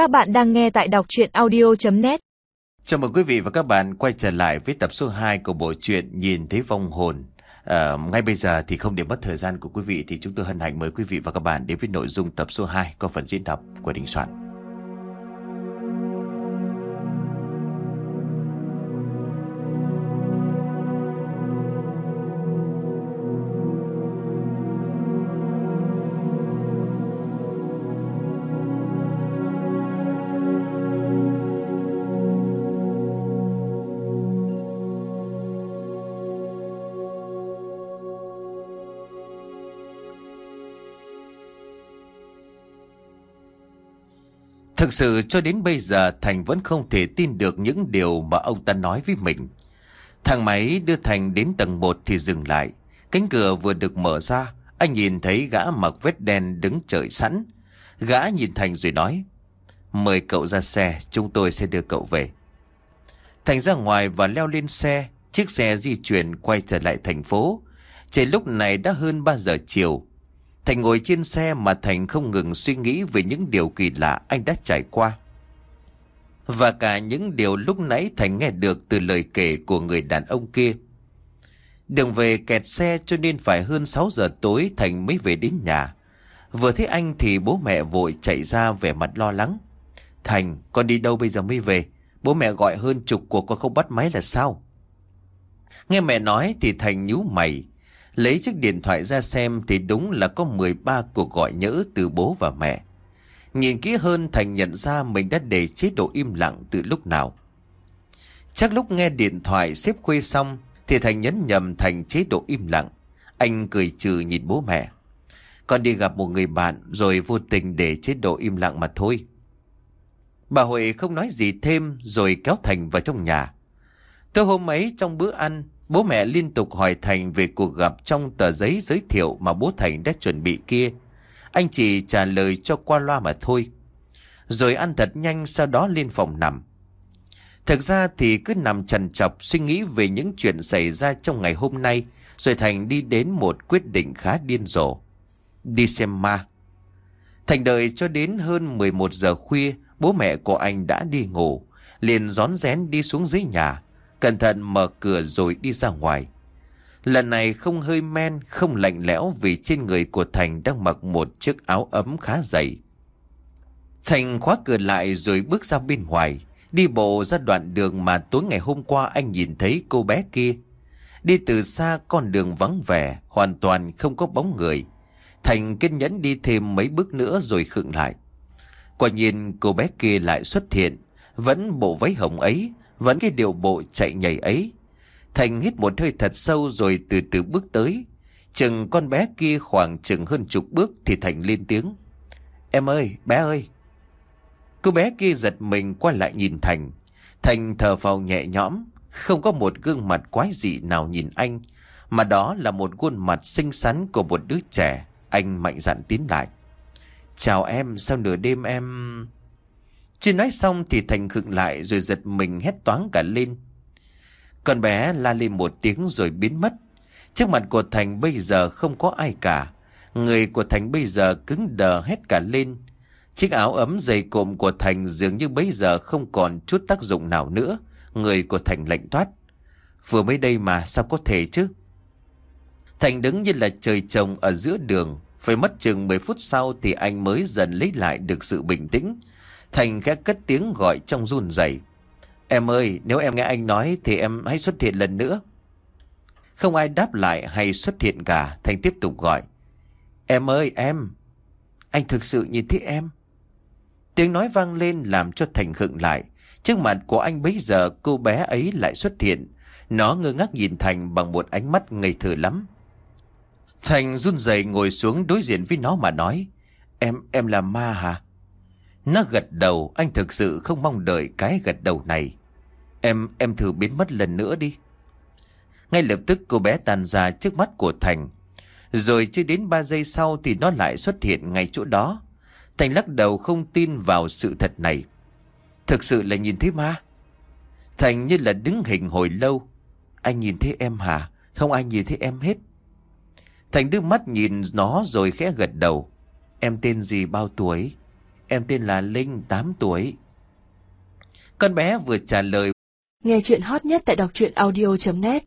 Các bạn đang nghe tại đọc chuyện audio.net Chào mừng quý vị và các bạn quay trở lại với tập số 2 của bộ truyện Nhìn thấy vong hồn. À, ngay bây giờ thì không để mất thời gian của quý vị thì chúng tôi hân hạnh mời quý vị và các bạn đến với nội dung tập số 2 có phần diễn đọc của Đình Soạn. Thực sự cho đến bây giờ Thành vẫn không thể tin được những điều mà ông ta nói với mình. Thang máy đưa Thành đến tầng 1 thì dừng lại. Cánh cửa vừa được mở ra, anh nhìn thấy gã mặc vết đen đứng trời sẵn. Gã nhìn Thành rồi nói, mời cậu ra xe, chúng tôi sẽ đưa cậu về. Thành ra ngoài và leo lên xe, chiếc xe di chuyển quay trở lại thành phố. Trời lúc này đã hơn 3 giờ chiều. Thành ngồi trên xe mà Thành không ngừng suy nghĩ về những điều kỳ lạ anh đã trải qua. Và cả những điều lúc nãy Thành nghe được từ lời kể của người đàn ông kia. Đường về kẹt xe cho nên phải hơn 6 giờ tối Thành mới về đến nhà. Vừa thấy anh thì bố mẹ vội chạy ra vẻ mặt lo lắng. Thành, con đi đâu bây giờ mới về? Bố mẹ gọi hơn chục cuộc con không bắt máy là sao? Nghe mẹ nói thì Thành nhíu mày. Lấy chiếc điện thoại ra xem thì đúng là có 13 cuộc gọi nhỡ từ bố và mẹ. Nhìn kỹ hơn Thành nhận ra mình đã để chế độ im lặng từ lúc nào. Chắc lúc nghe điện thoại xếp khuê xong thì Thành nhấn nhầm thành chế độ im lặng. Anh cười trừ nhìn bố mẹ. Con đi gặp một người bạn rồi vô tình để chế độ im lặng mà thôi. Bà Huệ không nói gì thêm rồi kéo Thành vào trong nhà. Tới hôm ấy trong bữa ăn, Bố mẹ liên tục hỏi Thành về cuộc gặp trong tờ giấy giới thiệu mà bố Thành đã chuẩn bị kia. Anh chỉ trả lời cho qua loa mà thôi. Rồi ăn thật nhanh sau đó lên phòng nằm. Thực ra thì cứ nằm trần chọc suy nghĩ về những chuyện xảy ra trong ngày hôm nay. Rồi Thành đi đến một quyết định khá điên rồ. Đi xem ma. Thành đợi cho đến hơn 11 giờ khuya, bố mẹ của anh đã đi ngủ. Liền rón rén đi xuống dưới nhà Cẩn thận mở cửa rồi đi ra ngoài. Lần này không hơi men, không lạnh lẽo vì trên người của Thành đang mặc một chiếc áo ấm khá dày. Thành khóa cửa lại rồi bước ra bên ngoài, đi bộ ra đoạn đường mà tối ngày hôm qua anh nhìn thấy cô bé kia. Đi từ xa con đường vắng vẻ, hoàn toàn không có bóng người. Thành kiên nhẫn đi thêm mấy bước nữa rồi khựng lại. Quả nhiên cô bé kia lại xuất hiện, vẫn bộ váy hồng ấy, vẫn cái điều bộ chạy nhảy ấy. Thành hít một hơi thật sâu rồi từ từ bước tới. Chừng con bé kia khoảng chừng hơn chục bước thì Thành lên tiếng. Em ơi, bé ơi. Cô bé kia giật mình quay lại nhìn Thành. Thành thở phào nhẹ nhõm, không có một gương mặt quái dị nào nhìn anh, mà đó là một khuôn mặt xinh xắn của một đứa trẻ. Anh mạnh dạn tiến lại. Chào em, sao nửa đêm em... Chưa nói xong thì Thành khựng lại rồi giật mình hét toáng cả lên. Con bé la lên một tiếng rồi biến mất. Trước mặt của Thành bây giờ không có ai cả. Người của Thành bây giờ cứng đờ hết cả lên. Chiếc áo ấm dày cộm của Thành dường như bây giờ không còn chút tác dụng nào nữa. Người của Thành lạnh toát. Vừa mới đây mà sao có thể chứ? Thành đứng như là trời trồng ở giữa đường. Phải mất chừng 10 phút sau thì anh mới dần lấy lại được sự bình tĩnh. Thành khẽ cất tiếng gọi trong run rẩy. Em ơi, nếu em nghe anh nói thì em hãy xuất hiện lần nữa. Không ai đáp lại hay xuất hiện cả, Thành tiếp tục gọi. Em ơi, em. Anh thực sự nhìn thấy em. Tiếng nói vang lên làm cho Thành khựng lại. Trước mặt của anh bấy giờ cô bé ấy lại xuất hiện. Nó ngơ ngác nhìn Thành bằng một ánh mắt ngây thơ lắm. Thành run rẩy ngồi xuống đối diện với nó mà nói. Em, em là ma hả? Nó gật đầu, anh thực sự không mong đợi cái gật đầu này. Em, em thử biến mất lần nữa đi. Ngay lập tức cô bé tàn ra trước mắt của Thành. Rồi chưa đến 3 giây sau thì nó lại xuất hiện ngay chỗ đó. Thành lắc đầu không tin vào sự thật này. Thực sự là nhìn thấy ma. Thành như là đứng hình hồi lâu. Anh nhìn thấy em hả? Không ai nhìn thấy em hết. Thành đưa mắt nhìn nó rồi khẽ gật đầu. Em tên gì bao tuổi? Em tên là Linh, 8 tuổi. Con bé vừa trả lời Nghe chuyện hot nhất tại đọc truyện audio.net